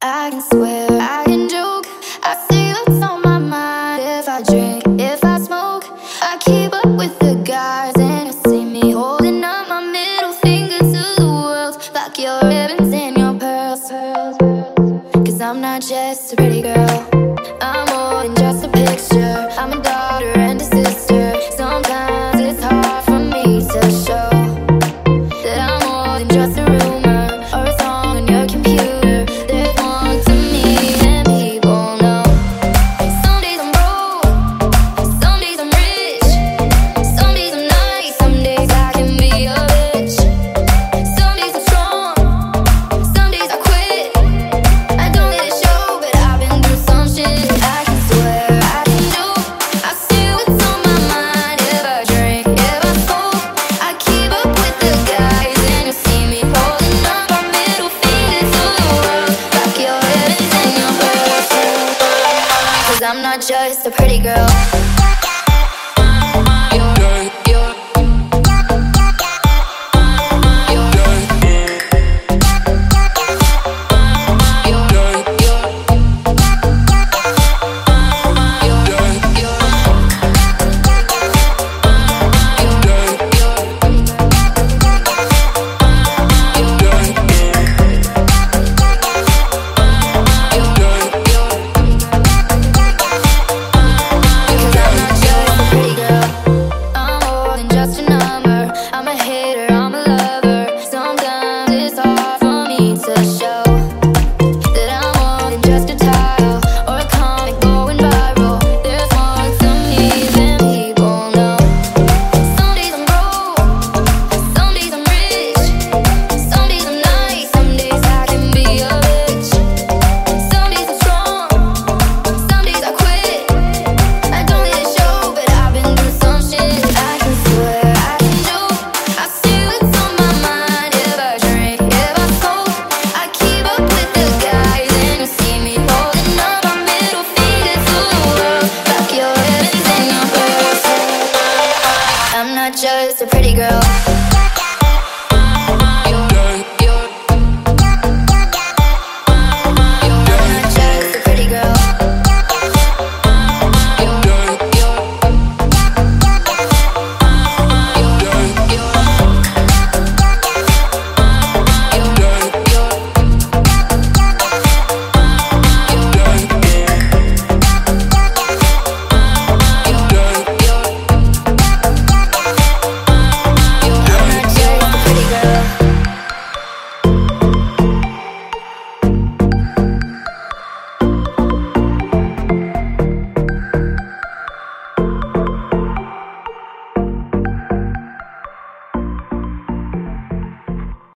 I can swear, I not just a pretty girl. Just a pretty girl.